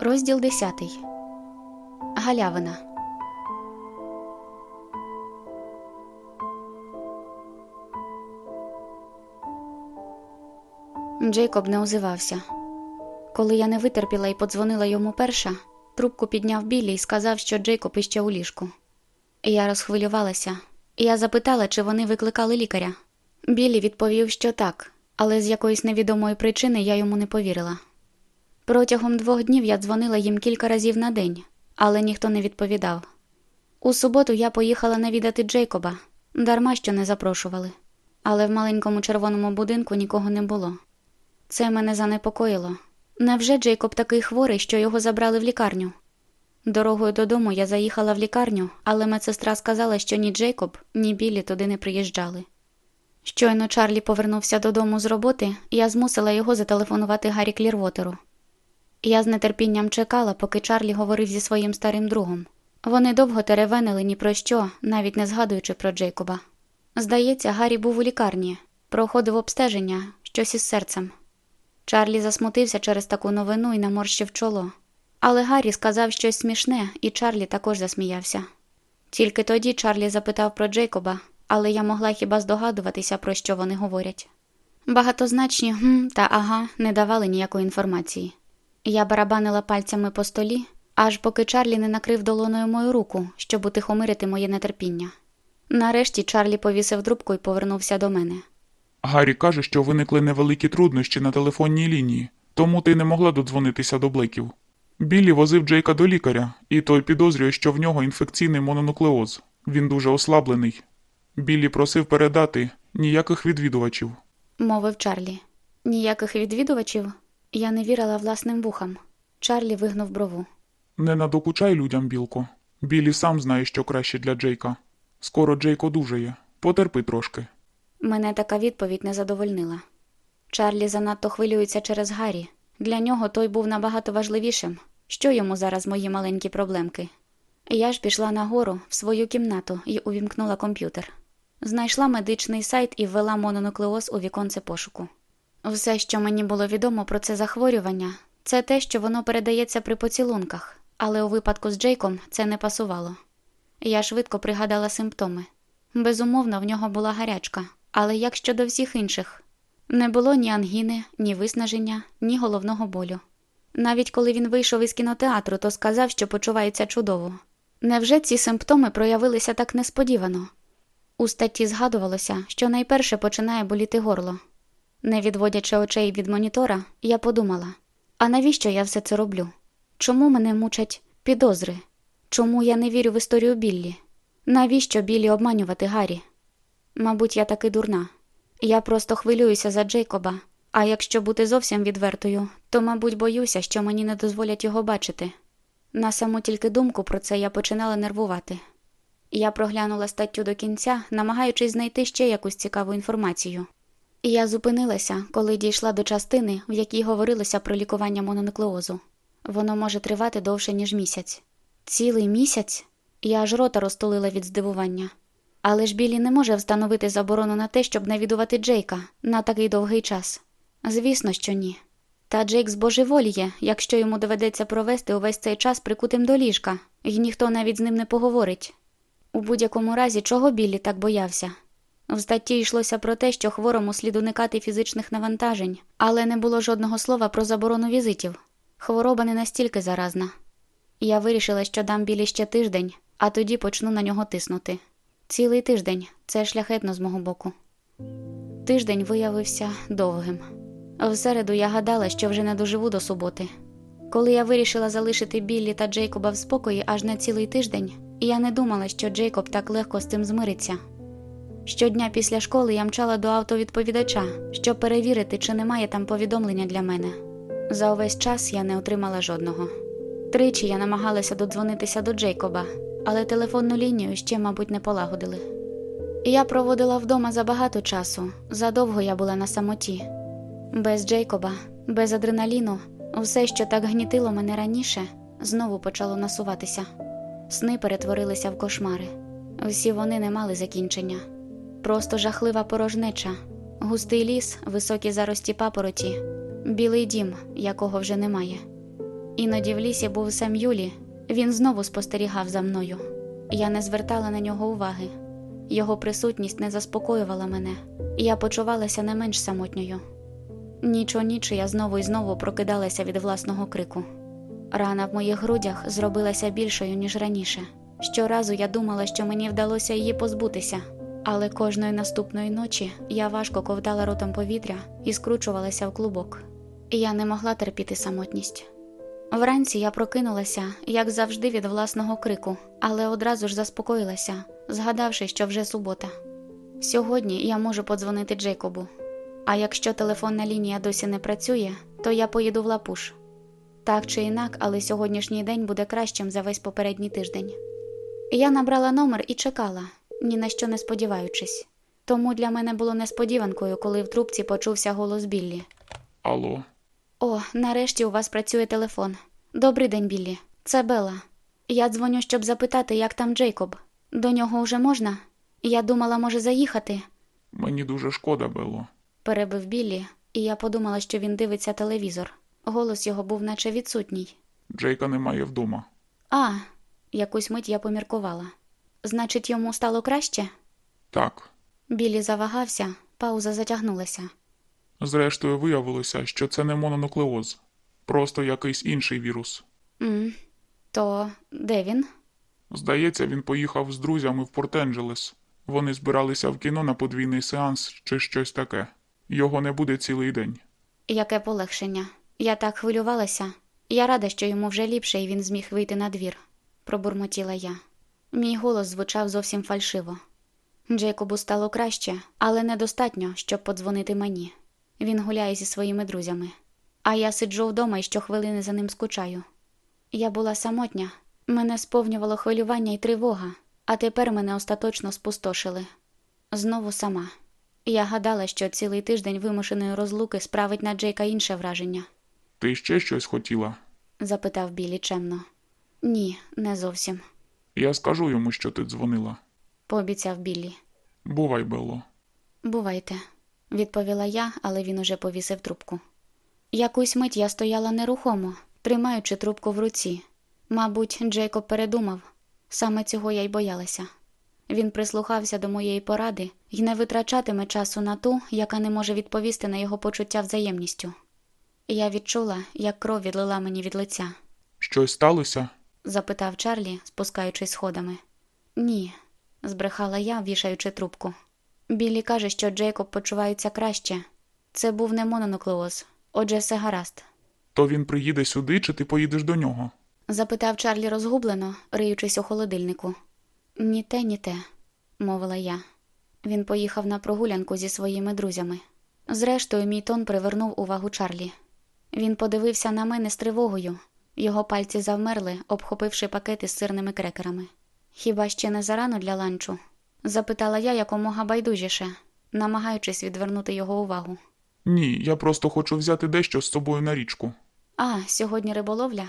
Розділ 10. Галявина. Джейкоб не озивався. Коли я не витерпіла і подзвонила йому перша, трубку підняв Біллі і сказав, що Джейкоб іще у ліжку. Я розхвилювалася. Я запитала, чи вони викликали лікаря. Біллі відповів, що так, але з якоїсь невідомої причини я йому не повірила. Протягом двох днів я дзвонила їм кілька разів на день, але ніхто не відповідав. У суботу я поїхала навідати Джейкоба, дарма що не запрошували, але в маленькому червоному будинку нікого не було. Це мене занепокоїло. Невже Джейкоб такий хворий, що його забрали в лікарню? Дорогою додому я заїхала в лікарню, але медсестра сказала, що ні Джейкоб, ні Біллі туди не приїжджали. Щойно Чарлі повернувся додому з роботи, я змусила його зателефонувати Гаррі Клірвотеру. Я з нетерпінням чекала, поки Чарлі говорив зі своїм старим другом. Вони довго теревенили ні про що, навіть не згадуючи про Джейкоба. Здається, Гаррі був у лікарні, проходив обстеження, щось із серцем. Чарлі засмутився через таку новину і наморщив чоло. Але Гаррі сказав щось смішне, і Чарлі також засміявся. Тільки тоді Чарлі запитав про Джейкоба, але я могла хіба здогадуватися, про що вони говорять. Багатозначні гм та ага не давали ніякої інформації. Я барабанила пальцями по столі, аж поки Чарлі не накрив долоною мою руку, щоб утихомирити моє нетерпіння. Нарешті Чарлі повісив трубку і повернувся до мене. Гаррі каже, що виникли невеликі труднощі на телефонній лінії, тому ти не могла додзвонитися до Блеків. Біллі возив Джейка до лікаря, і той підозрює, що в нього інфекційний мононуклеоз. Він дуже ослаблений. Біллі просив передати ніяких відвідувачів. мовив Чарлі. Ніяких відвідувачів я не вірила власним вухам. Чарлі вигнув брову. Не надокучай людям, білко. Біллі сам знає, що краще для Джейка. Скоро Джейк одужає. Потерпи трошки. Мене така відповідь не задовольнила. Чарлі занадто хвилюється через Гаррі. Для нього той був набагато важливішим. Що йому зараз мої маленькі проблемки? Я ж пішла нагору в свою кімнату і увімкнула комп'ютер. Знайшла медичний сайт і ввела мононуклеоз у віконце пошуку. Все, що мені було відомо про це захворювання, це те, що воно передається при поцілунках, але у випадку з Джейком це не пасувало. Я швидко пригадала симптоми. Безумовно, в нього була гарячка, але як щодо всіх інших, не було ні ангіни, ні виснаження, ні головного болю. Навіть коли він вийшов із кінотеатру, то сказав, що почувається чудово. Невже ці симптоми проявилися так несподівано? У статті згадувалося, що найперше починає боліти горло. Не відводячи очей від монітора, я подумала: а навіщо я все це роблю? Чому мене мучать підозри? Чому я не вірю в історію Біллі? Навіщо Біллі обманювати Гаррі? Мабуть, я таки дурна. Я просто хвилююся за Джейкоба, а якщо бути зовсім відвертою, то, мабуть, боюся, що мені не дозволять його бачити. На саму тільки думку про це я починала нервувати. Я проглянула статтю до кінця, намагаючись знайти ще якусь цікаву інформацію. Я зупинилася, коли дійшла до частини, в якій говорилося про лікування мононуклеозу. Воно може тривати довше, ніж місяць. Цілий місяць? Я аж рота розтулила від здивування. Але ж Білі не може встановити заборону на те, щоб навідувати Джейка на такий довгий час. Звісно, що ні. Та Джейк збожеволіє, якщо йому доведеться провести увесь цей час прикутим до ліжка, і ніхто навіть з ним не поговорить. У будь-якому разі, чого Біллі так боявся? В статті йшлося про те, що хворому слід уникати фізичних навантажень, але не було жодного слова про заборону візитів. Хвороба не настільки заразна. Я вирішила, що дам Білі ще тиждень, а тоді почну на нього тиснути. Цілий тиждень це шляхетно з мого боку. Тиждень виявився довгим. В середу я гадала, що вже не доживу до суботи. Коли я вирішила залишити Біллі та Джейкоба в спокої аж на цілий тиждень, я не думала, що Джейкоб так легко з цим змириться. Щодня після школи я мчала до автовідповідача, щоб перевірити, чи немає там повідомлення для мене. За увесь час я не отримала жодного. Тричі я намагалася додзвонитися до Джейкоба, але телефонну лінію ще, мабуть, не полагодили. Я проводила вдома забагато часу, задовго я була на самоті. Без Джейкоба, без адреналіну, все, що так гнітило мене раніше, знову почало насуватися. Сни перетворилися в кошмари. Всі вони не мали закінчення. Просто жахлива порожнеча, густий ліс, високі зарості папороті, білий дім, якого вже немає. Іноді в лісі був сам Юлі. Він знову спостерігав за мною. Я не звертала на нього уваги. Його присутність не заспокоювала мене, я почувалася не менш самотньою. Ніч у ніч я знову і знову прокидалася від власного крику. Рана в моїх грудях зробилася більшою, ніж раніше. Щоразу я думала, що мені вдалося її позбутися, але кожної наступної ночі я важко ковтала ротом повітря і скручувалася в клубок. Я не могла терпіти самотність. Вранці я прокинулася, як завжди, від власного крику, але одразу ж заспокоїлася, згадавши, що вже субота. Сьогодні я можу подзвонити Джейкобу. А якщо телефонна лінія досі не працює, то я поїду в лапуш. Так чи інак, але сьогоднішній день буде кращим за весь попередній тиждень. Я набрала номер і чекала, ні на що не сподіваючись. Тому для мене було несподіванкою, коли в трубці почувся голос Біллі. Алло, О, нарешті у вас працює телефон. Добрий день, Біллі. Це Белла. Я дзвоню, щоб запитати, як там Джейкоб. До нього вже можна? Я думала, може заїхати, мені дуже шкода, Белло. перебив Біллі, і я подумала, що він дивиться телевізор. Голос його був наче відсутній. Джейка немає вдома. А, якусь мить я поміркувала. Значить, йому стало краще? Так. Біллі завагався, пауза затягнулася. Зрештою, виявилося, що це не мононуклеоз, просто якийсь інший вірус. м То де він? Здається, він поїхав з друзями в Порт-Енджелес. Вони збиралися в кіно на подвійний сеанс чи щось таке. Його не буде цілий день. Яке полегшення. Я так хвилювалася. Я рада, що йому вже ліпше і він зміг вийти на двір, пробурмотіла я. Мій голос звучав зовсім фальшиво. Джейкобу стало краще, але недостатньо, щоб подзвонити мені. Він гуляє зі своїми друзями. А я сиджу вдома і щохвилини за ним скучаю. Я була самотня, мене сповнювало хвилювання і тривога, а тепер мене остаточно спустошили. Знову сама. Я гадала, що цілий тиждень вимушеної розлуки справить на Джейка інше враження, Ти ще щось хотіла? запитав Білі чемно. Ні, не зовсім, Я скажу йому, що ти дзвонила. пообіцяв Біллі. Бувай, Белло. Бувайте, відповіла я, але він уже повісив трубку. Якусь мить я стояла нерухомо, тримаючи трубку в руці. Мабуть, Джейкоб передумав. Саме цього я й боялася. Він прислухався до моєї поради і не витрачатиме часу на ту, яка не може відповісти на його почуття взаємністю. Я відчула, як кров відлила мені від лиця, Щось сталося? Запитав Чарлі, спускаючись сходами. Ні, збрехала я, вішаючи трубку. Біллі каже, що Джейкоб почувається краще. Це був не мононуклеоз, отже, все гаразд. То він приїде сюди, чи ти поїдеш до нього? запитав Чарлі розгублено, риючись у холодильнику. Ні те, ні те, мовила я. Він поїхав на прогулянку зі своїми друзями. Зрештою, мій тон привернув увагу Чарлі. Він подивився на мене з тривогою. Його пальці завмерли, обхопивши пакети з сирними крекерами. Хіба ще не зарано для ланчу? запитала я якомога байдужіше, намагаючись відвернути його увагу. Ні, я просто хочу взяти дещо з собою на річку. А, сьогодні риболовля.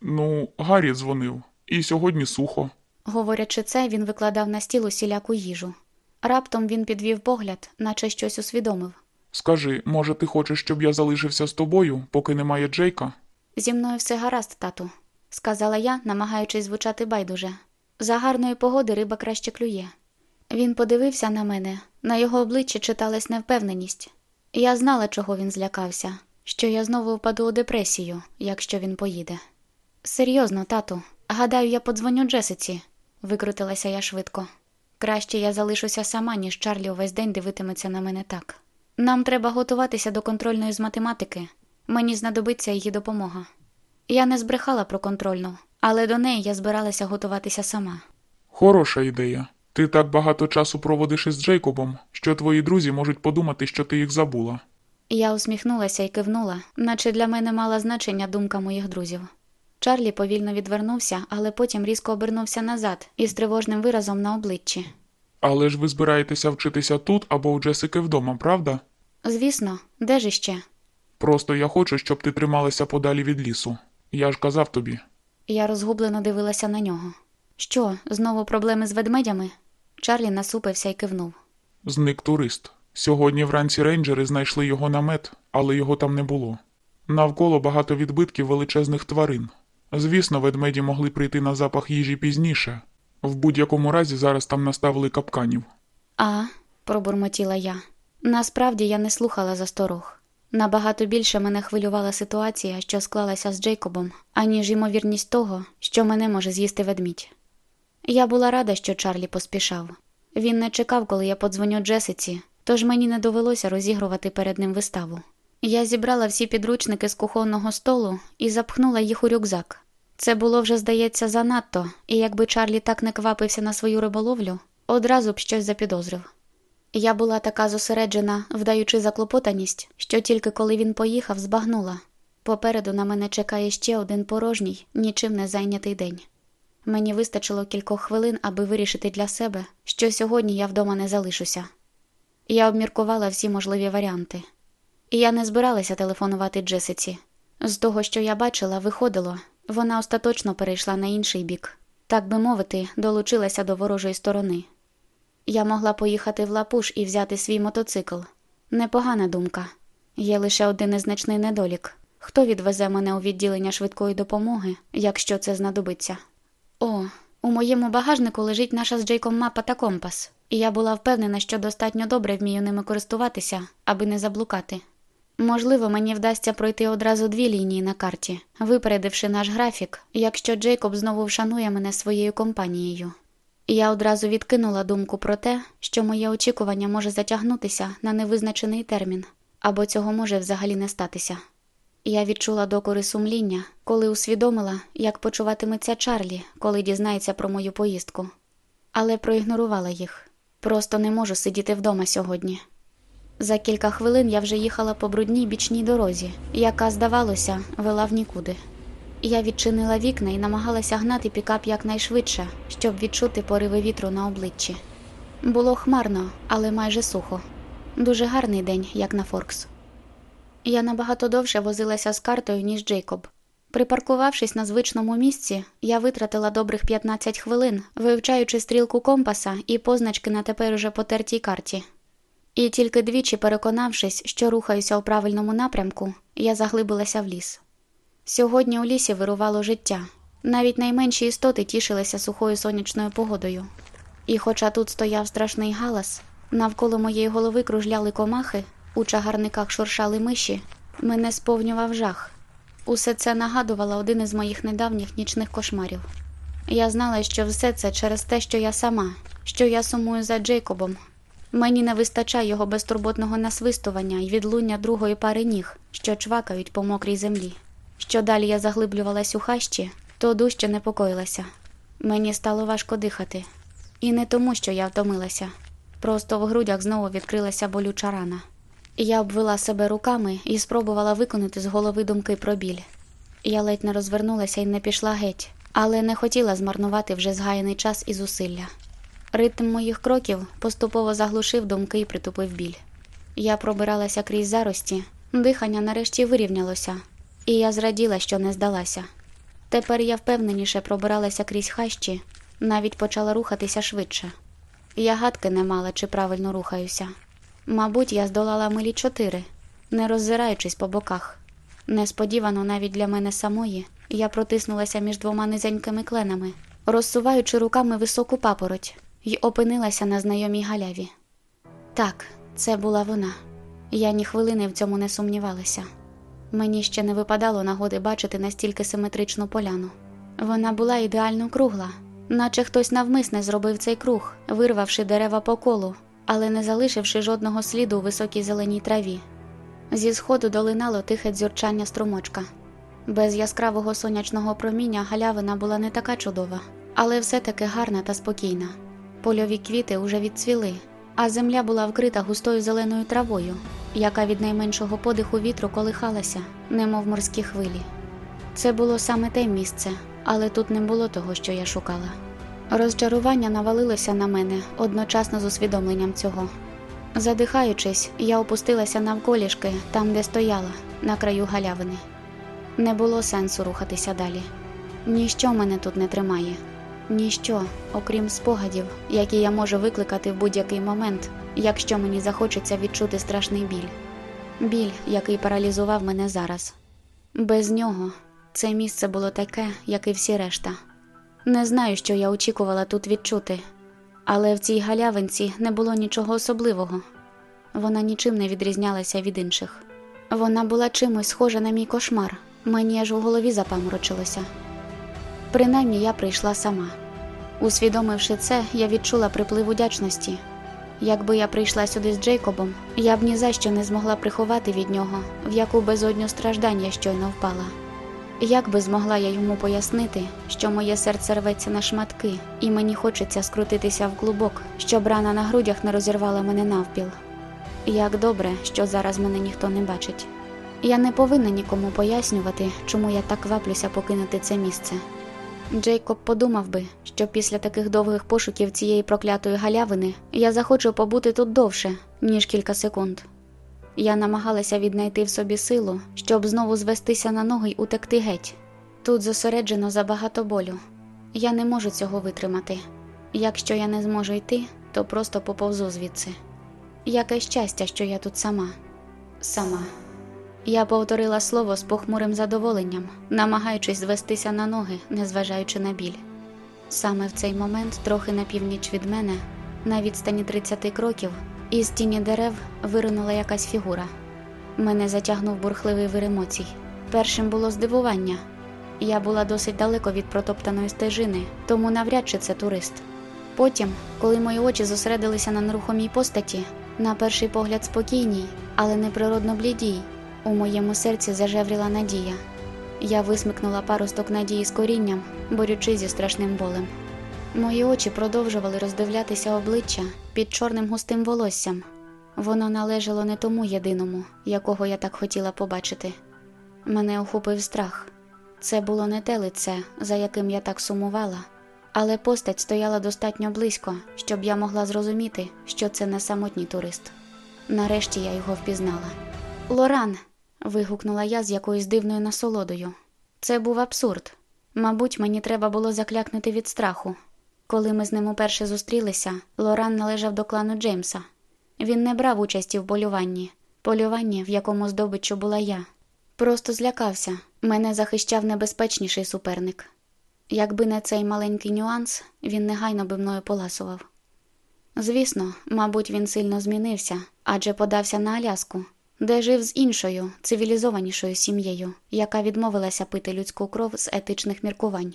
Ну, Гаррі дзвонив. І сьогодні сухо. Говорячи це, він викладав на стіл усіляку їжу. Раптом він підвів погляд, наче щось усвідомив. Скажи, може, ти хочеш, щоб я залишився з тобою, поки немає Джейка? Зі мною все гаразд, тату, сказала я, намагаючись звучати байдуже. За гарної погоди риба краще клює. Він подивився на мене, на його обличчі читалась невпевненість. Я знала, чого він злякався, що я знову впаду у депресію, якщо він поїде. Серйозно, тату, гадаю, я подзвоню Джесиці, викрутилася я швидко. Краще я залишуся сама, ніж Чарлі увесь день дивитиметься на мене так. Нам треба готуватися до контрольної з математики. Мені знадобиться її допомога. Я не збрехала про контрольну, але до неї я збиралася готуватися сама. Хороша ідея. Ти так багато часу проводиш із Джейкобом, що твої друзі можуть подумати, що ти їх забула. Я усміхнулася і кивнула, наче для мене мала значення думка моїх друзів. Чарлі повільно відвернувся, але потім різко обернувся назад із тривожним виразом на обличчі. Але ж ви збираєтеся вчитися тут або у Джесики вдома, правда? Звісно, де ж іще? Просто я хочу, щоб ти трималася подалі від лісу. Я ж казав тобі. Я розгублено дивилася на нього. Що, знову проблеми з ведмедями? Чарлі насупився і кивнув. Зник турист. Сьогодні вранці рейнджери знайшли його намет, але його там не було. Навколо багато відбитків величезних тварин. Звісно, ведмеді могли прийти на запах їжі пізніше. В будь-якому разі зараз там наставили капканів. А, пробурмотіла я. Насправді я не слухала засторог. Набагато більше мене хвилювала ситуація, що склалася з Джейкобом, аніж ймовірність того, що мене може з'їсти ведмідь. Я була рада, що Чарлі поспішав. Він не чекав, коли я подзвоню Джесиці, тож мені не довелося розігрувати перед ним виставу. Я зібрала всі підручники з кухонного столу і запхнула їх у рюкзак. Це було вже, здається, занадто, і якби Чарлі так не квапився на свою риболовлю, одразу б щось запідозрив. Я була така зосереджена, вдаючи заклопотаність, що тільки коли він поїхав, збагнула. Попереду на мене чекає ще один порожній, нічим не зайнятий день. Мені вистачило кількох хвилин, аби вирішити для себе, що сьогодні я вдома не залишуся. Я обміркувала всі можливі варіанти. І я не збиралася телефонувати Джесиці. З того, що я бачила, виходило, вона остаточно перейшла на інший бік, так би мовити, долучилася до ворожої сторони. Я могла поїхати в лапуш і взяти свій мотоцикл. Непогана думка. Є лише один незначний недолік. Хто відвезе мене у відділення швидкої допомоги, якщо це знадобиться? О, у моєму багажнику лежить наша з Джейком мапа та компас, і я була впевнена, що достатньо добре вмію ними користуватися, аби не заблукати. Можливо, мені вдасться пройти одразу дві лінії на карті, випередивши наш графік, якщо Джейкоб знову вшанує мене своєю компанією. Я одразу відкинула думку про те, що моє очікування може затягнутися на невизначений термін, або цього може взагалі не статися. Я відчула докори сумління, коли усвідомила, як почуватиметься Чарлі, коли дізнається про мою поїздку. Але проігнорувала їх. Просто не можу сидіти вдома сьогодні. За кілька хвилин я вже їхала по брудній бічній дорозі, яка, здавалося, вела в нікуди. Я відчинила вікна і намагалася гнати пікап якнайшвидше, щоб відчути пориви вітру на обличчі. Було хмарно, але майже сухо. Дуже гарний день, як на Форкс. Я набагато довше возилася з картою, ніж Джейкоб. Припаркувавшись на звичному місці, я витратила добрих 15 хвилин, вивчаючи стрілку компаса і позначки на тепер уже потертій карті. І тільки двічі переконавшись, що рухаюся у правильному напрямку, я заглибилася в ліс. Сьогодні у лісі вирувало життя. Навіть найменші істоти тішилися сухою сонячною погодою. І хоча тут стояв страшний галас, навколо моєї голови кружляли комахи, у чагарниках шуршали миші, мене сповнював жах. Усе це нагадувало один із моїх недавніх нічних кошмарів. Я знала, що все це через те, що я сама, що я сумую за Джейкобом. Мені не вистачає його безтурботного насвистування і відлуння другої пари ніг, що чвакають по мокрій землі. Що далі я заглиблювалась у хащі, то дужче непокоїлася. Мені стало важко дихати. І не тому, що я втомилася. Просто в грудях знову відкрилася болюча рана. Я обвела себе руками і спробувала виконати з голови думки про біль. Я ледь не розвернулася і не пішла геть, але не хотіла змарнувати вже згаяний час і зусилля. Ритм моїх кроків поступово заглушив думки і притупив біль. Я пробиралася крізь зарості, дихання нарешті вирівнялося, і я зраділа, що не здалася. Тепер я впевненіше пробиралася крізь хащі, навіть почала рухатися швидше. Я гадки не мала, чи правильно рухаюся. Мабуть, я здолала милі чотири, не роззираючись по боках. Несподівано навіть для мене самої я протиснулася між двома низенькими кленами, розсуваючи руками високу папороть, і опинилася на знайомій галяві. Так, це була вона. Я ні хвилини в цьому не сумнівалася. Мені ще не випадало нагоди бачити настільки симетричну поляну. Вона була ідеально кругла, наче хтось навмисне зробив цей круг, вирвавши дерева по колу, але не залишивши жодного сліду у високій зеленій траві. Зі сходу долинало тихе дзюрчання струмочка. Без яскравого сонячного проміння галявина була не така чудова, але все-таки гарна та спокійна. Польові квіти уже відцвіли, а земля була вкрита густою зеленою травою, яка від найменшого подиху вітру колихалася, немов морські хвилі. Це було саме те місце, але тут не було того, що я шукала. Розчарування навалилося на мене одночасно з усвідомленням цього. Задихаючись, я опустилася навколішки там, де стояла, на краю галявини. Не було сенсу рухатися далі. Ніщо мене тут не тримає, ніщо, окрім спогадів, які я можу викликати в будь-який момент, якщо мені захочеться відчути страшний біль. Біль, який паралізував мене зараз. Без нього це місце було таке, як і всі решта. Не знаю, що я очікувала тут відчути, але в цій галявинці не було нічого особливого. Вона нічим не відрізнялася від інших. Вона була чимось схожа на мій кошмар, мені аж у голові запаморочилося. Принаймні я прийшла сама. Усвідомивши це, я відчула приплив удячності. Якби я прийшла сюди з Джейкобом, я б ні за що не змогла приховати від нього, в яку безодню страждань я щойно впала. Як би змогла я йому пояснити, що моє серце рветься на шматки, і мені хочеться скрутитися в клубок, щоб рана на грудях не розірвала мене навпіл. Як добре, що зараз мене ніхто не бачить. Я не повинна нікому пояснювати, чому я так кваплюся покинути це місце. Джейкоб подумав би, що після таких довгих пошуків цієї проклятої галявини я захочу побути тут довше, ніж кілька секунд. Я намагалася віднайти в собі силу, щоб знову звестися на ноги й утекти геть. Тут зосереджено забагато болю. Я не можу цього витримати. Якщо я не зможу йти, то просто поповзу звідси. Яке щастя, що я тут сама. Сама. Я повторила слово з похмурим задоволенням, намагаючись звестися на ноги, незважаючи на біль. Саме в цей момент, трохи на північ від мене, на відстані 30 кроків, із тіні дерев виринула якась фігура. Мене затягнув бурхливий вир емоцій. Першим було здивування. Я була досить далеко від протоптаної стежини, тому навряд чи це турист. Потім, коли мої очі зосередилися на нерухомій постаті, на перший погляд спокійній, але неприродно блідій, у моєму серці зажевріла надія. Я висмикнула паросток надії з корінням, борючи зі страшним болем. Мої очі продовжували роздивлятися обличчя під чорним густим волоссям. Воно належало не тому єдиному, якого я так хотіла побачити. Мене охопив страх. Це було не те лице, за яким я так сумувала, але постать стояла достатньо близько, щоб я могла зрозуміти, що це не самотній турист. Нарешті я його впізнала. Лоран. Вигукнула я з якоюсь дивною насолодою. Це був абсурд. Мабуть, мені треба було заклякнути від страху. Коли ми з ним уперше зустрілися, Лоран належав до клану Джеймса. Він не брав участі в полюванні, полюванні, в якому здобиччю була я. Просто злякався, мене захищав небезпечніший суперник. Якби не цей маленький нюанс, він негайно би мною поласував. Звісно, мабуть, він сильно змінився, адже подався на Аляску, де жив з іншою, цивілізованішою сім'єю, яка відмовилася пити людську кров з етичних міркувань.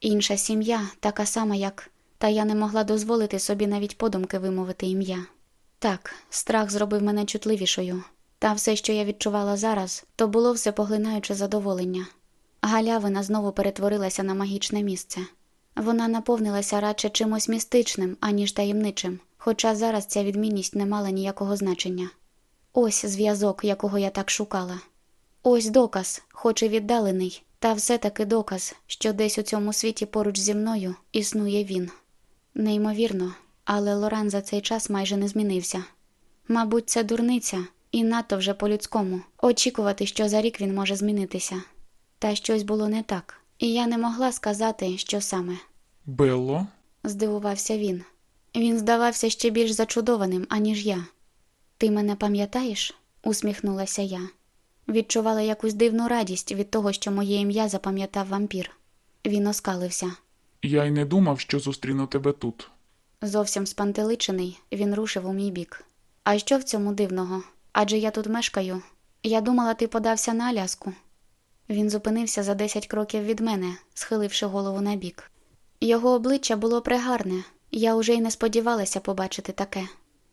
Інша сім'я, така сама, як та я не могла дозволити собі навіть подумки вимовити ім'я. Так, страх зробив мене чутливішою, та все, що я відчувала зараз, то було всепоглинаюче задоволення. Галявина знову перетворилася на магічне місце. Вона наповнилася радше чимось містичним, аніж таємничим, хоча зараз ця відмінність не мала ніякого значення. Ось зв'язок, якого я так шукала. Ось доказ, хоч і віддалений, та все-таки доказ, що десь у цьому світі поруч зі мною існує він. Неймовірно, але Лоран за цей час майже не змінився. Мабуть, це дурниця, і надто вже по-людському очікувати, що за рік він може змінитися. Та щось було не так, і я не могла сказати, що саме. Белло? Здивувався він. Він здавався ще більш зачудованим, аніж я. Ти мене пам'ятаєш? усміхнулася я. Відчувала якусь дивну радість від того, що моє ім'я запам'ятав вампір. Він оскалився. Я й не думав, що зустріну тебе тут. Зовсім спантеличений, він рушив у мій бік. А що в цьому дивного? Адже я тут мешкаю. Я думала, ти подався на Аляску. Він зупинився за десять кроків від мене, схиливши голову на бік. Його обличчя було пригарне, я уже й не сподівалася побачити таке.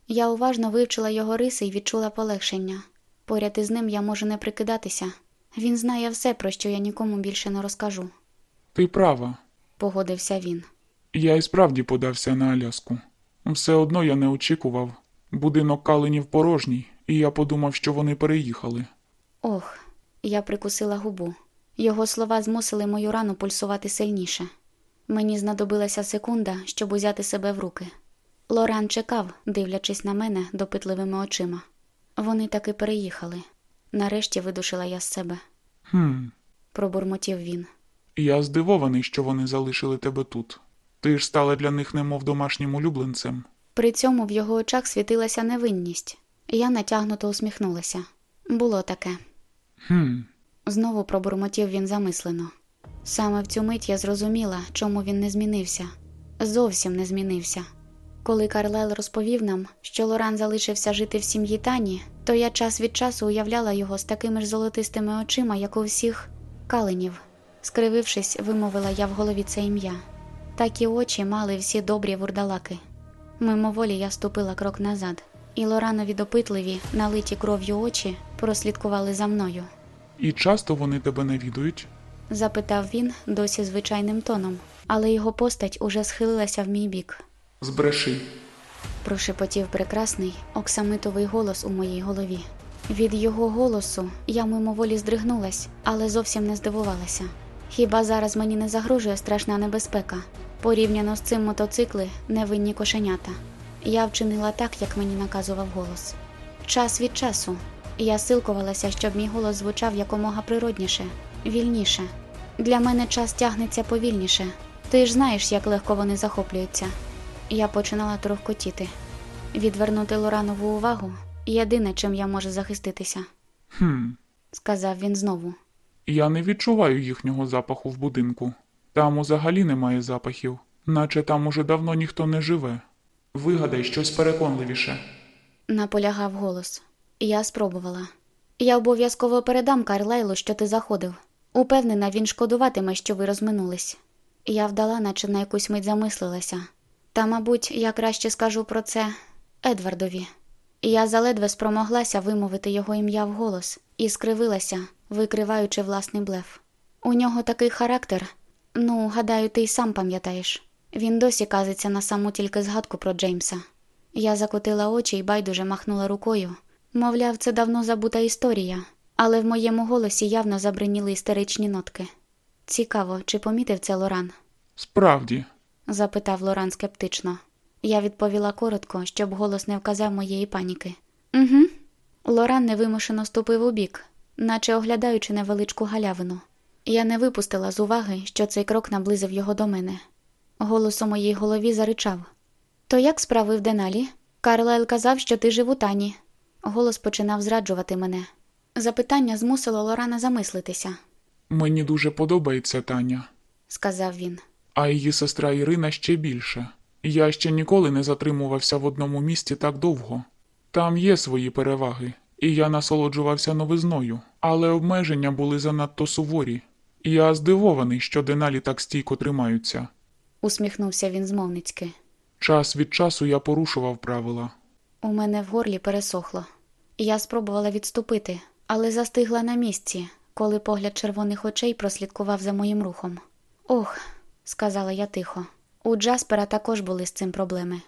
Я уважно вивчила його риси і відчула полегшення. Поряд із ним я можу не прикидатися. Він знає все, про що я нікому більше не розкажу, Ти права. погодився він. Я і справді подався на Аляску. Все одно я не очікував. Будинок каленів порожній, і я подумав, що вони переїхали. Ох, я прикусила губу. Його слова змусили мою рану пульсувати сильніше. Мені знадобилася секунда, щоб узяти себе в руки. Лоран чекав, дивлячись на мене допитливими очима. Вони таки переїхали. Нарешті видушила я з себе, Хм, пробурмотів він. я здивований, що вони залишили тебе тут. Ти ж стала для них немов домашнім улюбленцем. При цьому в його очах світилася невинність. Я натягнуто усміхнулася. Було таке. Хм, Знову пробурмотів він замислено. Саме в цю мить я зрозуміла, чому він не змінився. Зовсім не змінився. Коли Карлайл розповів нам, що Лоран залишився жити в сім'ї Тані, то я час від часу уявляла його з такими ж золотистими очима, як у всіх каленів. Скривившись, вимовила я в голові це ім'я. Такі очі мали всі добрі вурдалаки. Мимоволі я ступила крок назад, і Лоранові допитливі, налиті кров'ю очі, прослідкували за мною. І часто вони тебе навідують? Запитав він досі звичайним тоном, але його постать уже схилилася в мій бік. Збреши. Прошепотів прекрасний оксамитовий голос у моїй голові. Від його голосу я мимоволі здригнулась, але зовсім не здивувалася. Хіба зараз мені не загрожує страшна небезпека? Порівняно з цим мотоцикли невинні кошенята. Я вчинила так, як мені наказував голос. Час від часу я силкувалася, щоб мій голос звучав якомога природніше, вільніше. Для мене час тягнеться повільніше. Ти ж знаєш, як легко вони захоплюються. Я починала трохкотіти. Відвернути Лоранову увагу єдине, чим я можу захиститися, Хм. сказав він знову. Я не відчуваю їхнього запаху в будинку. Там взагалі немає запахів, наче там уже давно ніхто не живе. Вигадай щось переконливіше. Наполягав голос. Я спробувала. Я обов'язково передам Карлайлу, що ти заходив. Упевнена, він шкодуватиме, що ви розминулись. Я вдала, наче на якусь мить замислилася. Та, мабуть, я краще скажу про це Едвардові. Я заледве спромоглася вимовити його ім'я вголос і скривилася, викриваючи власний блеф. У нього такий характер. Ну, гадаю, ти й сам пам'ятаєш. Він досі казиться на саму тільки згадку про Джеймса. Я закотила очі і байдуже махнула рукою. Мовляв, це давно забута історія, але в моєму голосі явно забриніли істеричні нотки. Цікаво, чи помітив це Лоран? Справді, запитав Лоран скептично. Я відповіла коротко, щоб голос не вказав моєї паніки. Угу. Лоран невимушено ступив у бік, наче оглядаючи невеличку галявину. Я не випустила з уваги, що цей крок наблизив його до мене. Голос у моїй голові заричав. То як справи в Деналі? Карлайл казав, що ти жив у тані. Голос починав зраджувати мене. Запитання змусило Лорана замислитися, мені дуже подобається Таня, сказав він. А її сестра Ірина ще більше. Я ще ніколи не затримувався в одному місці так довго. Там є свої переваги, і я насолоджувався новизною, але обмеження були занадто суворі. Я здивований, що Деналі так стійко тримаються. Усміхнувся він змовницьки. Час від часу я порушував правила. У мене в горлі пересохло. Я спробувала відступити, але застигла на місці, коли погляд червоних очей прослідкував за моїм рухом. Ох, сказала я тихо. У Джаспера також були з цим проблеми.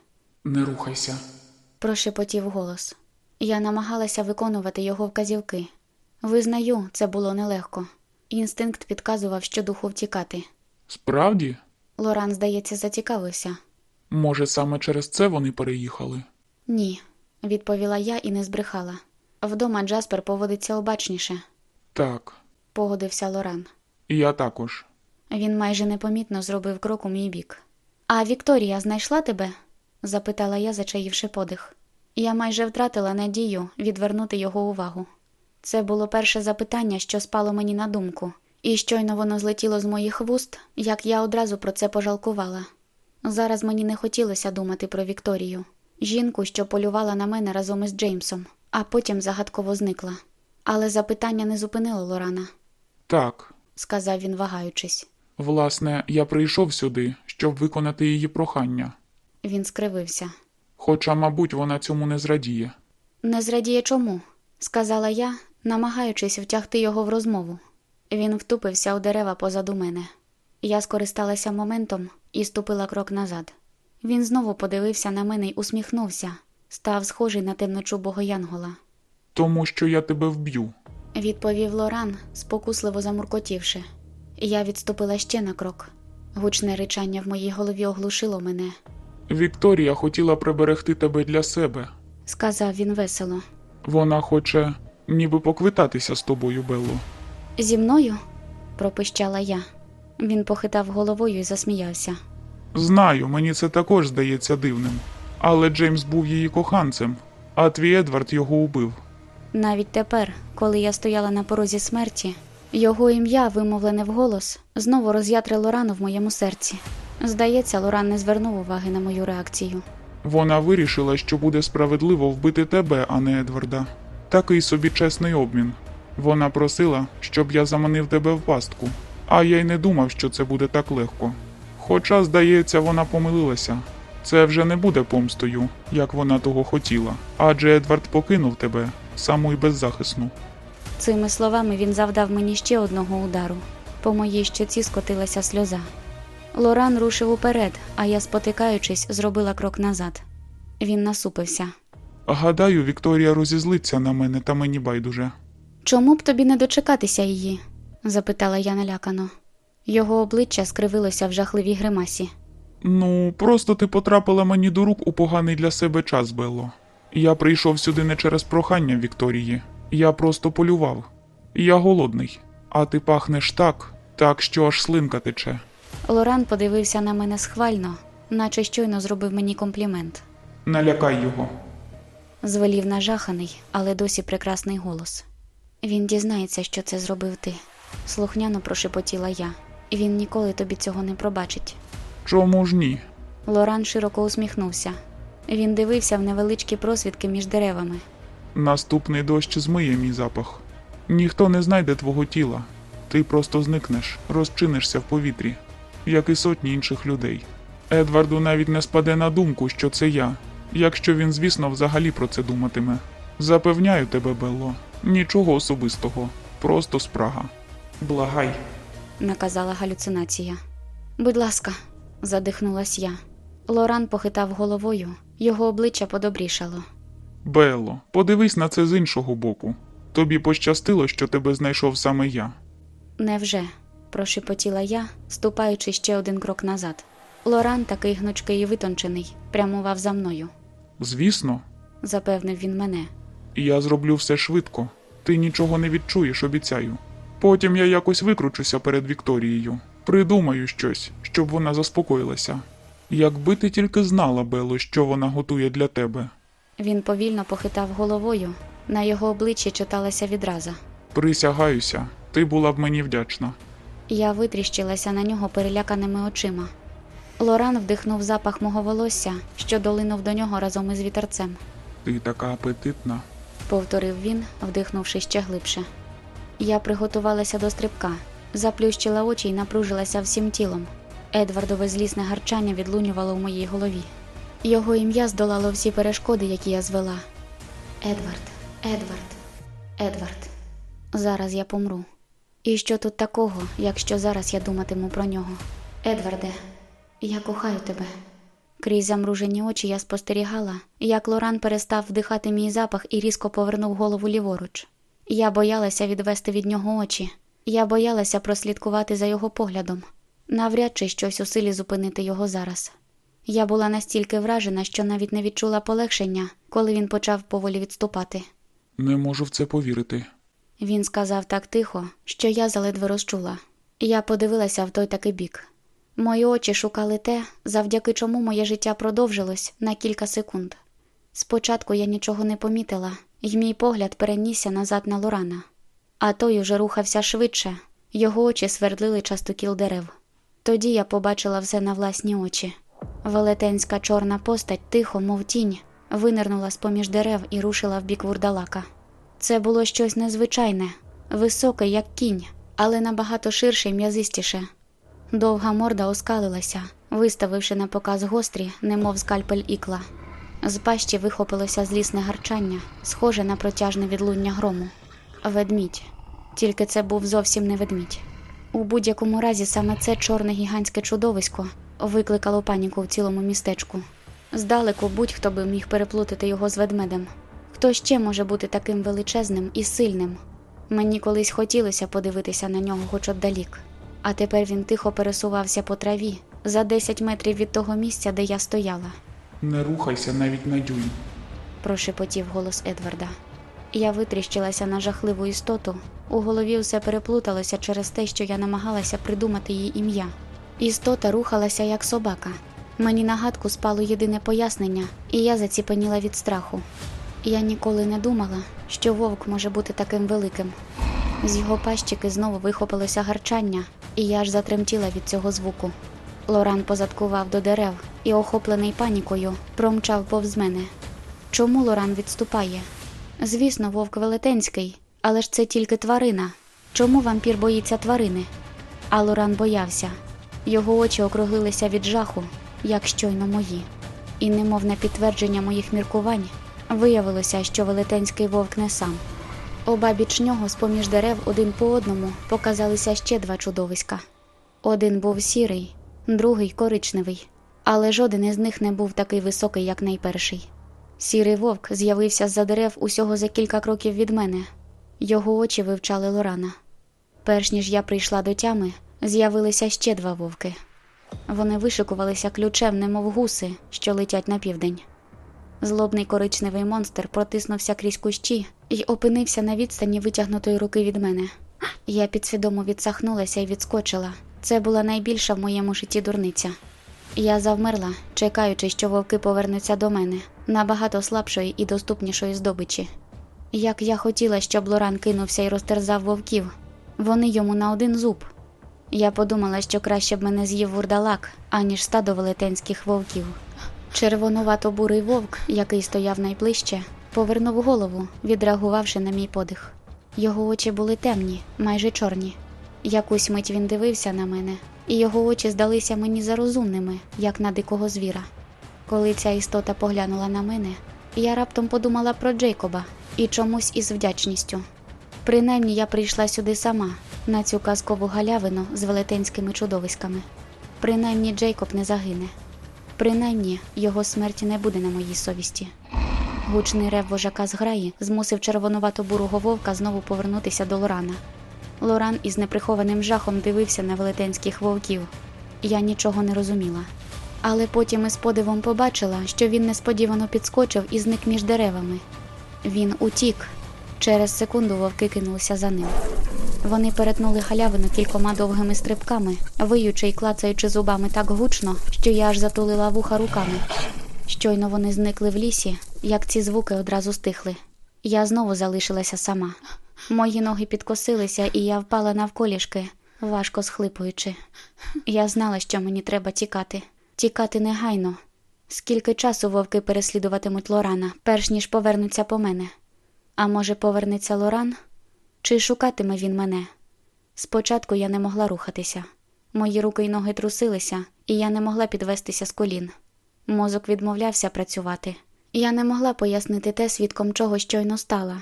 Не рухайся. Прошепотів голос. Я намагалася виконувати його вказівки. Визнаю, це було нелегко. Інстинкт підказував, що духу втікати. Справді? Лоран, здається, зацікавився. Може, саме через це вони переїхали? Ні, відповіла я і не збрехала. Вдома Джаспер поводиться обачніше, Так, погодився Лоран. і я також. Він майже непомітно зробив крок у мій бік. А Вікторія знайшла тебе? запитала я, зачаївши подих. Я майже втратила надію відвернути його увагу. Це було перше запитання, що спало мені на думку, і щойно воно злетіло з моїх вуст, як я одразу про це пожалкувала. Зараз мені не хотілося думати про Вікторію, жінку, що полювала на мене разом із Джеймсом, а потім загадково зникла. Але запитання не зупинило Лорана, Так, сказав він, вагаючись. Власне, я прийшов сюди, щоб виконати її прохання. Він скривився. Хоча, мабуть, вона цьому не зрадіє. Не зрадіє чому, сказала я, намагаючись втягти його в розмову. Він втупився у дерева позаду мене. Я скористалася моментом і ступила крок назад. Він знову подивився на мене й усміхнувся, став схожий на темночубого янгола. Тому що я тебе вб'ю. Відповів Лоран, спокусливо замуркотівши. Я відступила ще на крок. Гучне ричання в моїй голові оглушило мене, Вікторія хотіла приберегти тебе для себе. сказав він весело. Вона хоче ніби поквитатися з тобою, Белло. Зі мною? пропищала я. Він похитав головою і засміявся. Знаю, мені це також здається дивним. Але Джеймс був її коханцем, а твій Едвард його убив. Навіть тепер, коли я стояла на порозі смерті, Його ім'я, вимовлене вголос, знову роз'ятрило рану в моєму серці. Здається, Лоран не звернув уваги на мою реакцію. Вона вирішила, що буде справедливо вбити тебе, а не Едварда. Такий собі чесний обмін. Вона просила, щоб я заманив тебе в пастку, а я й не думав, що це буде так легко. Хоча, здається, вона помилилася. Це вже не буде помстою, як вона того хотіла, адже Едвард покинув тебе, саму й беззахисну. Цими словами він завдав мені ще одного удару. По моїй щоці скотилася сльоза. Лоран рушив уперед, а я, спотикаючись, зробила крок назад. Він насупився. Гадаю, Вікторія розізлиться на мене та мені байдуже. Чому б тобі не дочекатися її? запитала я налякано. Його обличчя скривилося в жахливій гримасі. Ну, просто ти потрапила мені до рук у поганий для себе час, Белло. Я прийшов сюди не через прохання Вікторії. Я просто полював. Я голодний, а ти пахнеш так, так, що аж слинка тече. Лоран подивився на мене схвально, наче щойно зробив мені комплімент. Налякай його. Звелів нажаханий, але досі прекрасний голос. Він дізнається, що це зробив ти. Слухняно прошепотіла я. Він ніколи тобі цього не пробачить. Чому ж ні? Лоран широко усміхнувся. Він дивився в невеличкі просвідки між деревами. Наступний дощ змиє мій запах. Ніхто не знайде твого тіла. Ти просто зникнеш, розчинишся в повітрі, як і сотні інших людей. Едварду навіть не спаде на думку, що це я, якщо він, звісно, взагалі про це думатиме. Запевняю тебе, Белло, нічого особистого, просто спрага. Благай. наказала галюцинація. Будь ласка, задихнулась я. Лоран похитав головою, його обличчя подобрішало. Белло, подивись на це з іншого боку. Тобі пощастило, що тебе знайшов саме я. Невже? прошепотіла я, ступаючи ще один крок назад. Лоран, такий гнучкий і витончений, прямував за мною, Звісно, запевнив він мене. Я зроблю все швидко. Ти нічого не відчуєш, обіцяю. Потім я якось викручуся перед Вікторією. Придумаю щось, щоб вона заспокоїлася. Якби ти тільки знала, Бело, що вона готує для тебе. Він повільно похитав головою, на його обличчі читалася відраза. Присягаюся, ти була б мені вдячна. Я витріщилася на нього переляканими очима. Лоран вдихнув запах мого волосся, що долинув до нього разом із вітерцем. Ти така апетитна. повторив він, вдихнувши ще глибше. Я приготувалася до стрибка, заплющила очі і напружилася всім тілом. Едвардове злісне гарчання відлунювало в моїй голові. Його ім'я здолало всі перешкоди, які я звела. Едвард, Едвард, Едвард. Зараз я помру. І що тут такого, якщо зараз я думатиму про нього? Едварде, я кохаю тебе. Крізь замружені очі я спостерігала, як Лоран перестав вдихати мій запах і різко повернув голову ліворуч. Я боялася відвести від нього очі, я боялася прослідкувати за його поглядом, навряд чи щось у силі зупинити його зараз. Я була настільки вражена, що навіть не відчула полегшення, коли він почав поволі відступати. Не можу в це повірити. Він сказав так тихо, що я заледве розчула. Я подивилася в той таки бік. Мої очі шукали те, завдяки чому моє життя продовжилось на кілька секунд. Спочатку я нічого не помітила, і мій погляд перенісся назад на Лорана. А той уже рухався швидше, його очі свердлили частокіл дерев. Тоді я побачила все на власні очі. Велетенська чорна постать тихо, мов тінь, винирнула з поміж дерев і рушила в бік вурдалака. Це було щось незвичайне, високе, як кінь, але набагато ширше й м'язистіше. Довга морда оскалилася, виставивши на показ гострі, немов скальпель ікла. З пащі вихопилося злісне гарчання, схоже на протяжне відлуння грому. Ведмідь. Тільки це був зовсім не ведмідь. У будь-якому разі саме це чорне гігантське чудовисько викликало паніку в цілому містечку. Здалеку будь-хто би міг переплутати його з ведмедем. Хто ще може бути таким величезним і сильним? Мені колись хотілося подивитися на нього хоч отдалік. А тепер він тихо пересувався по траві за 10 метрів від того місця, де я стояла, Не рухайся навіть на дюйм. прошепотів голос Едварда. Я витріщилася на жахливу істоту. У голові все переплуталося через те, що я намагалася придумати її ім'я. Істота рухалася як собака. Мені на гадку спало єдине пояснення, і я заціпеніла від страху. Я ніколи не думала, що вовк може бути таким великим. З його пащики знову вихопилося гарчання, і я аж затремтіла від цього звуку. Лоран позадкував до дерев і, охоплений панікою, промчав повз мене. Чому Лоран відступає? Звісно, вовк велетенський, але ж це тільки тварина. Чому вампір боїться тварини? А Лоран боявся. Його очі округлилися від жаху, як щойно мої. І, немов на підтвердження моїх міркувань, виявилося, що велетенський вовк не сам. Обабіч нього, з-поміж дерев, один по одному, показалися ще два чудовиська. Один був сірий, другий коричневий, але жоден із них не був такий високий, як найперший. Сірий вовк з'явився з-за дерев усього за кілька кроків від мене. Його очі вивчали Лорана. Перш ніж я прийшла до тями, з'явилися ще два вовки. Вони вишикувалися ключем, немов гуси, що летять на південь. Злобний коричневий монстр протиснувся крізь кущі і опинився на відстані витягнутої руки від мене. Я підсвідомо відсахнулася і відскочила. Це була найбільша в моєму житті дурниця. Я завмерла, чекаючи, що вовки повернуться до мене, набагато слабшої і доступнішої здобичі. Як я хотіла, щоб Лоран кинувся і розтерзав вовків, вони йому на один зуб. Я подумала, що краще б мене з'їв вурдалак, аніж стадо велетенських вовків. Червонувато-бурий вовк, який стояв найближче, повернув голову, відреагувавши на мій подих. Його очі були темні, майже чорні. Якусь мить він дивився на мене, і його очі здалися мені зарозумними, як на дикого звіра. Коли ця істота поглянула на мене, я раптом подумала про Джейкоба і чомусь із вдячністю. Принаймні я прийшла сюди сама, на цю казкову галявину з велетенськими чудовиськами. Принаймні Джейкоб не загине. Принаймні його смерть не буде на моїй совісті. Гучний рев вожака з граї змусив червонувато-бурого вовка знову повернутися до Лорана. Лоран із неприхованим жахом дивився на велетенських вовків. Я нічого не розуміла. Але потім із подивом побачила, що він несподівано підскочив і зник між деревами. Він утік. Через секунду вовки кинулися за ним. Вони перетнули халявину кількома довгими стрибками, виючи й клацаючи зубами так гучно, що я аж затулила вуха руками. Щойно вони зникли в лісі, як ці звуки одразу стихли. Я знову залишилася сама. Мої ноги підкосилися, і я впала навколішки, важко схлипуючи. Я знала, що мені треба тікати, тікати негайно. Скільки часу вовки переслідуватимуть Лорана, перш ніж повернуться по мене. А може, повернеться Лоран? Чи шукатиме він мене? Спочатку я не могла рухатися. Мої руки й ноги трусилися, і я не могла підвестися з колін. Мозок відмовлявся працювати. Я не могла пояснити те, свідком чого щойно стала.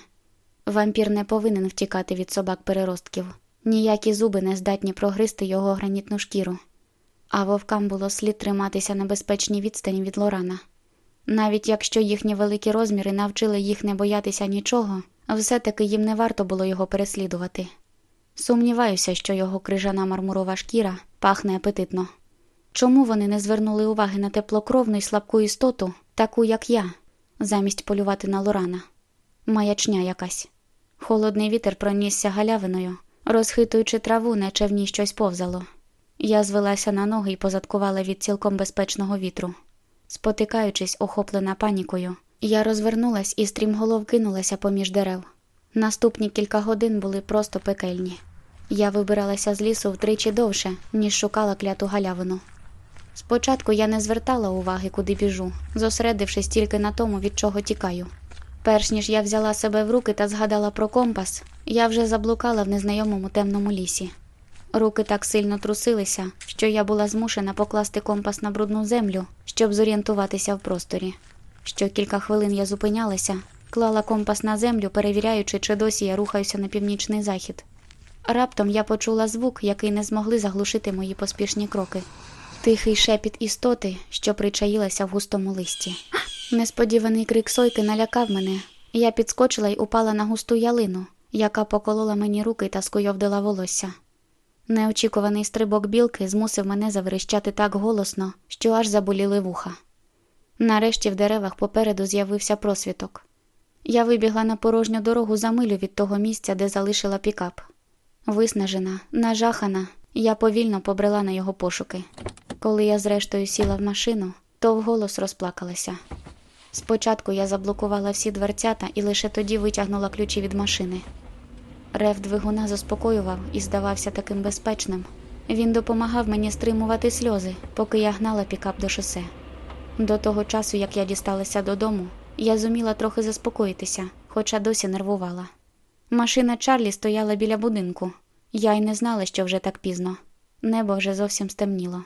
Вампір не повинен втікати від собак переростків. Ніякі зуби не здатні прогризти його гранітну шкіру. А вовкам було слід триматися на безпечній відстані від Лорана. Навіть якщо їхні великі розміри навчили їх не боятися нічого, все-таки їм не варто було його переслідувати. Сумніваюся, що його крижана мармурова шкіра пахне апетитно. Чому вони не звернули уваги на теплокровну й слабку істоту, таку як я, замість полювати на Лорана? Маячня якась. Холодний вітер пронісся галявиною, розхитуючи траву, наче в ній щось повзало. Я звелася на ноги і позадкувала від цілком безпечного вітру. Спотикаючись, охоплена панікою, я розвернулась і стрімголов кинулася поміж дерев. Наступні кілька годин були просто пекельні. Я вибиралася з лісу втричі довше, ніж шукала кляту галявину. Спочатку я не звертала уваги, куди біжу, зосередившись тільки на тому, від чого тікаю. Перш ніж я взяла себе в руки та згадала про компас, я вже заблукала в незнайомому темному лісі. Руки так сильно трусилися, що я була змушена покласти компас на брудну землю, щоб зорієнтуватися в просторі. Що кілька хвилин я зупинялася, клала компас на землю, перевіряючи, чи досі я рухаюся на північний захід. Раптом я почула звук, який не змогли заглушити мої поспішні кроки. Тихий шепіт істоти, що причаїлася в густому листі. Несподіваний крик сойки налякав мене. Я підскочила й упала на густу ялину, яка поколола мені руки та скуйовдила волосся. Неочікуваний стрибок білки змусив мене заверещати так голосно, що аж заболіли вуха. Нарешті в деревах попереду з'явився просвіток. Я вибігла на порожню дорогу за милю від того місця, де залишила пікап. Виснажена, нажахана, я повільно побрела на його пошуки. Коли я зрештою сіла в машину, то вголос розплакалася. Спочатку я заблокувала всі дверцята і лише тоді витягнула ключі від машини. Рев двигуна заспокоював і здавався таким безпечним. Він допомагав мені стримувати сльози, поки я гнала пікап до шосе. До того часу, як я дісталася додому, я зуміла трохи заспокоїтися, хоча досі нервувала. Машина Чарлі стояла біля будинку. Я й не знала, що вже так пізно. Небо вже зовсім стемніло.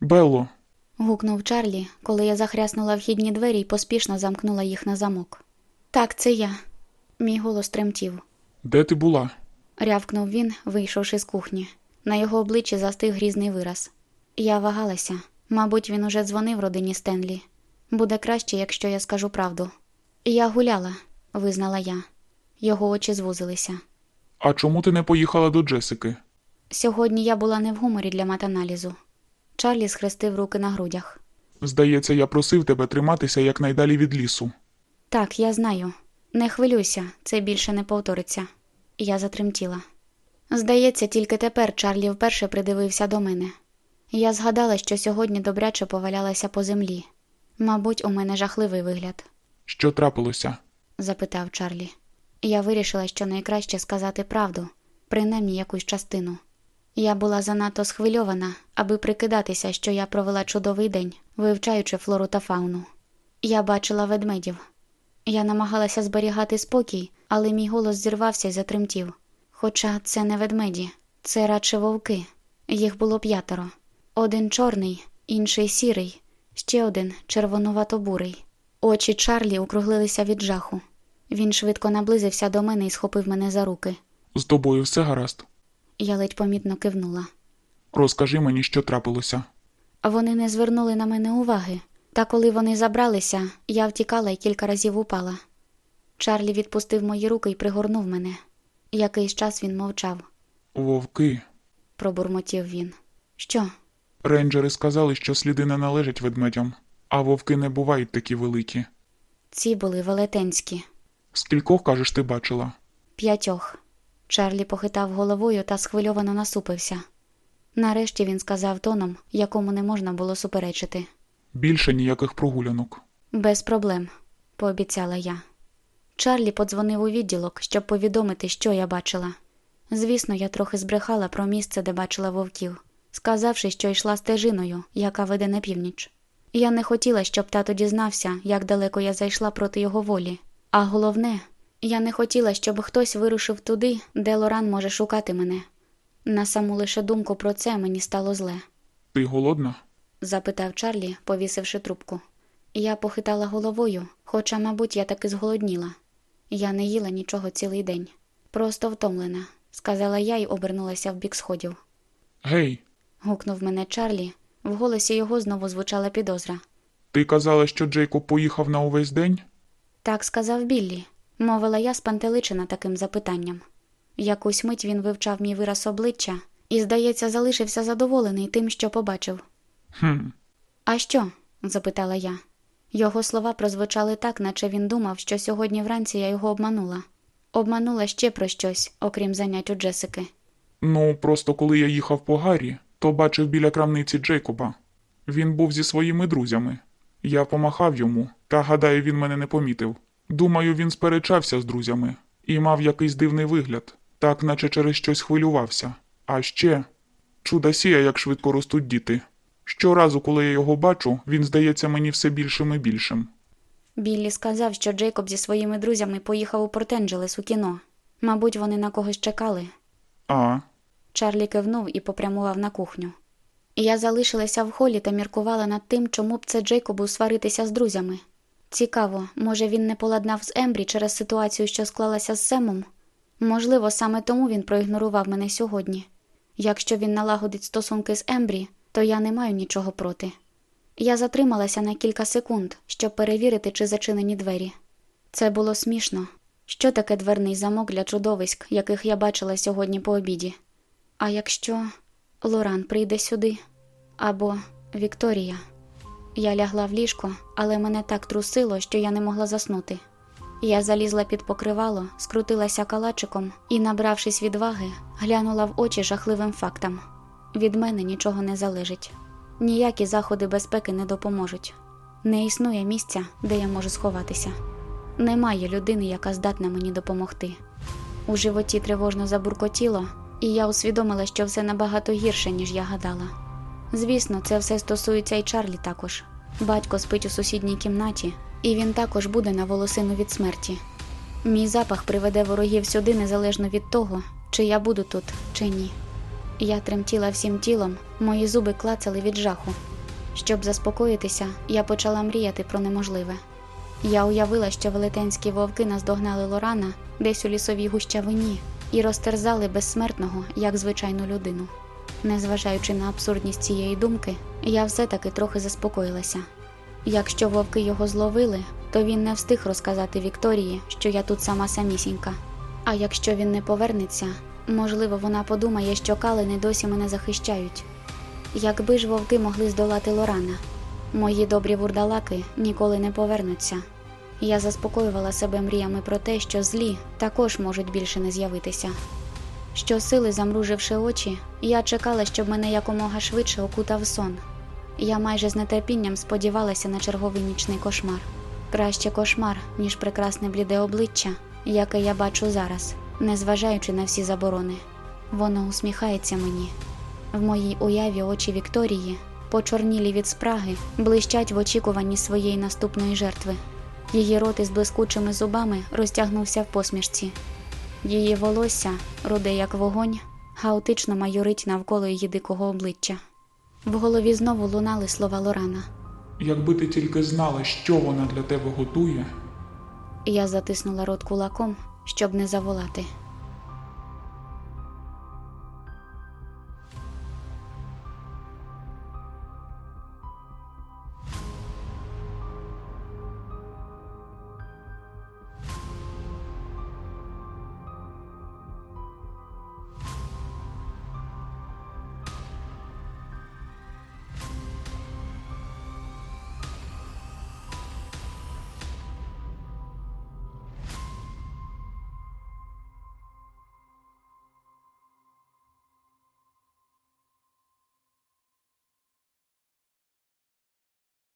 Белло, Гукнув Чарлі, коли я захряснула вхідні двері і поспішно замкнула їх на замок. Так, це я. Мій голос тремтів. Де ти була? Рявкнув він, вийшовши з кухні. На його обличчі застиг грізний вираз. Я вагалася. Мабуть, він уже дзвонив родині Стенлі. Буде краще, якщо я скажу правду. Я гуляла, визнала я. Його очі звузилися. А чому ти не поїхала до Джесики? Сьогодні я була не в гуморі для матаналізу. Чарлі схрестив руки на грудях. Здається, я просив тебе триматися якнайдалі від лісу. Так, я знаю. Не хвилюйся, це більше не повториться. Я затремтіла. Здається, тільки тепер Чарлі вперше придивився до мене. Я згадала, що сьогодні добряче повалялася по землі. Мабуть, у мене жахливий вигляд, Що трапилося? запитав Чарлі. Я вирішила, що найкраще сказати правду, принаймні якусь частину. Я була занадто схвильована, аби прикидатися, що я провела чудовий день, вивчаючи флору та фауну. Я бачила ведмедів. Я намагалася зберігати спокій, але мій голос зірвався і затремтів. Хоча це не ведмеді, це радше вовки. Їх було п'ятеро. Один чорний, інший сірий, ще один червонувато-бурий. Очі Чарлі округлилися від жаху. Він швидко наблизився до мене і схопив мене за руки. З тобою все гаразд. Я ледь помітно кивнула. Розкажи мені, що трапилося. Вони не звернули на мене уваги, та коли вони забралися, я втікала і кілька разів упала. Чарлі відпустив мої руки і пригорнув мене. Якийсь час він мовчав, Вовки. пробурмотів він. Що? Рейнджери сказали, що сліди не належать ведмедям, а вовки не бувають такі великі. Ці були велетенські. Скількох, кажеш, ти бачила? П'ятьох. Чарлі похитав головою та схвильовано насупився. Нарешті він сказав тоном, якому не можна було суперечити. Більше ніяких прогулянок. Без проблем, пообіцяла я. Чарлі подзвонив у відділок, щоб повідомити, що я бачила. Звісно, я трохи збрехала про місце, де бачила вовків, сказавши, що йшла стежиною, яка веде на північ. Я не хотіла, щоб тато дізнався, як далеко я зайшла проти його волі. А головне, я не хотіла, щоб хтось вирушив туди, де Лоран може шукати мене. На саму лише думку про це мені стало зле Ти голодна? Запитав Чарлі, повісивши трубку. Я похитала головою, хоча, мабуть, я таки зголодніла. Я не їла нічого цілий день. Просто втомлена, сказала я й обернулася в бік сходів. Гей, Гукнув мене Чарлі. В голосі його знову звучала підозра. ти казала, що Джейкоб поїхав на увесь день? Так сказав Біллі, мовила я спантеличена таким запитанням. Якусь мить він вивчав мій вираз обличчя і, здається, залишився задоволений тим, що побачив. Хм, А що? запитала я. Його слова прозвучали так, наче він думав, що сьогодні вранці я його обманула. Обманула ще про щось, окрім занять у Джесики. ну просто коли я їхав по Гаррі, то бачив біля крамниці Джейкоба. Він був зі своїми друзями. Я помахав йому, та гадаю, він мене не помітив. Думаю, він сперечався з друзями і мав якийсь дивний вигляд, так наче через щось хвилювався. А ще чудосія, як швидко ростуть діти. Щоразу, коли я його бачу, він здається мені все більшим і більшим. Біллі сказав, що Джейкоб зі своїми друзями поїхав у Порт-Енджелес у кіно. Мабуть, вони на когось чекали. А, Чарлі кивнув і попрямував на кухню. Я залишилася в холі та міркувала над тим, чому б це Джейкобу сваритися з друзями. Цікаво, може він не поладнав з Ембрі через ситуацію, що склалася з Семом? Можливо, саме тому він проігнорував мене сьогодні. Якщо він налагодить стосунки з Ембрі, то я не маю нічого проти. Я затрималася на кілька секунд, щоб перевірити, чи зачинені двері. Це було смішно. Що таке дверний замок для чудовиськ, яких я бачила сьогодні по обіді? А якщо Лоран прийде сюди або Вікторія? Я лягла в ліжко, але мене так трусило, що я не могла заснути. Я залізла під покривало, скрутилася калачиком і, набравшись відваги, глянула в очі жахливим фактам. Від мене нічого не залежить. Ніякі заходи безпеки не допоможуть. Не існує місця, де я можу сховатися. Немає людини, яка здатна мені допомогти. У животі тривожно забуркотіло, і я усвідомила, що все набагато гірше, ніж я гадала. Звісно, це все стосується і Чарлі також. Батько спить у сусідній кімнаті, і він також буде на волосину від смерті. Мій запах приведе ворогів сюди незалежно від того, чи я буду тут, чи ні. Я тремтіла всім тілом, мої зуби клацали від жаху. Щоб заспокоїтися, я почала мріяти про неможливе. Я уявила, що велетенські вовки наздогнали Лорана десь у лісовій гущавині і розтерзали безсмертного, як звичайну людину. Незважаючи на абсурдність цієї думки, я все-таки трохи заспокоїлася. Якщо вовки його зловили, то він не встиг розказати Вікторії, що я тут сама самісінька. А якщо він не повернеться, можливо, вона подумає, що калини досі мене захищають. Якби ж вовки могли здолати Лорана, мої добрі вурдалаки ніколи не повернуться. Я заспокоювала себе мріями про те, що злі також можуть більше не з'явитися. Щосили, замруживши очі, я чекала, щоб мене якомога швидше окутав сон. Я майже з нетерпінням сподівалася на черговий нічний кошмар. Краще кошмар, ніж прекрасне бліде обличчя, яке я бачу зараз, незважаючи на всі заборони. Воно усміхається мені. В моїй уяві очі Вікторії, почорнілі від спраги, блищать в очікуванні своєї наступної жертви. Її рот із блискучими зубами розтягнувся в посмішці. Її волосся, руде як вогонь, хаотично майорить навколо її дикого обличчя. В голові знову лунали слова Лорана. Якби ти тільки знала, що вона для тебе готує. Я затиснула рот кулаком, щоб не заволати.